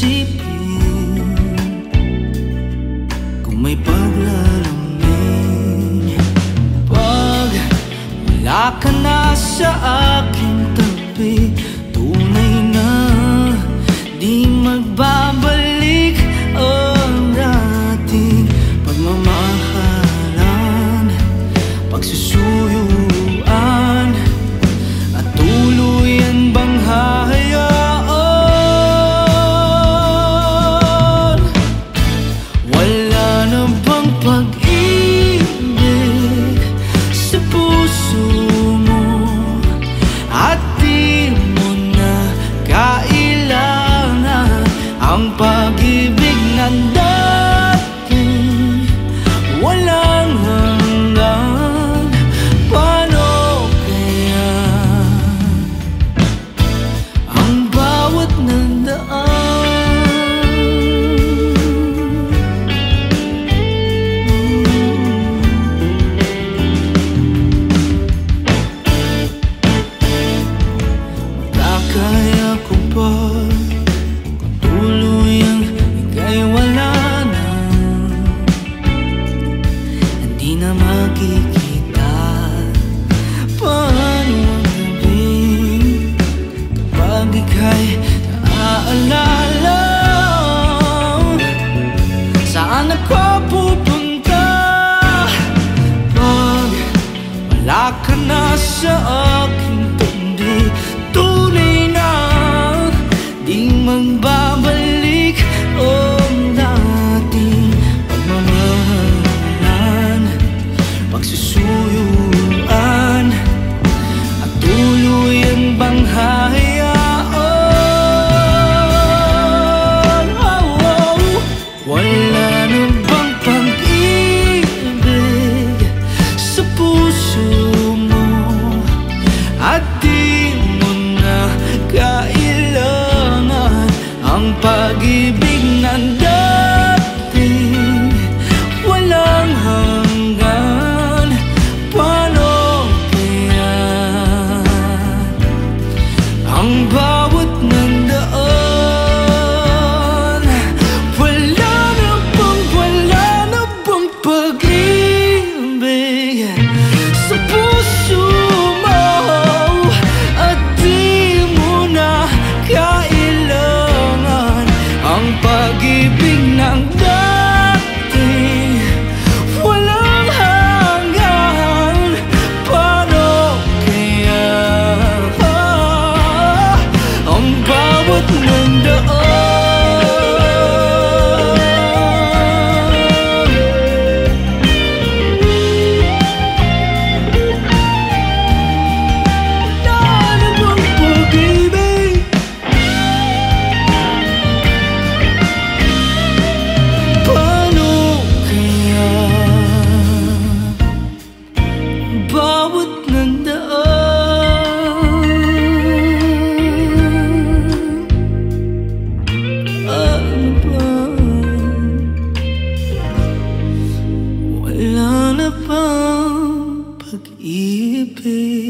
isipin Kung may paglalamin Pag wala ka na sa aking tabi Tunay na di magbabalik na ko pupunta Pag wala ka na sa पाऊँ फकीर पे।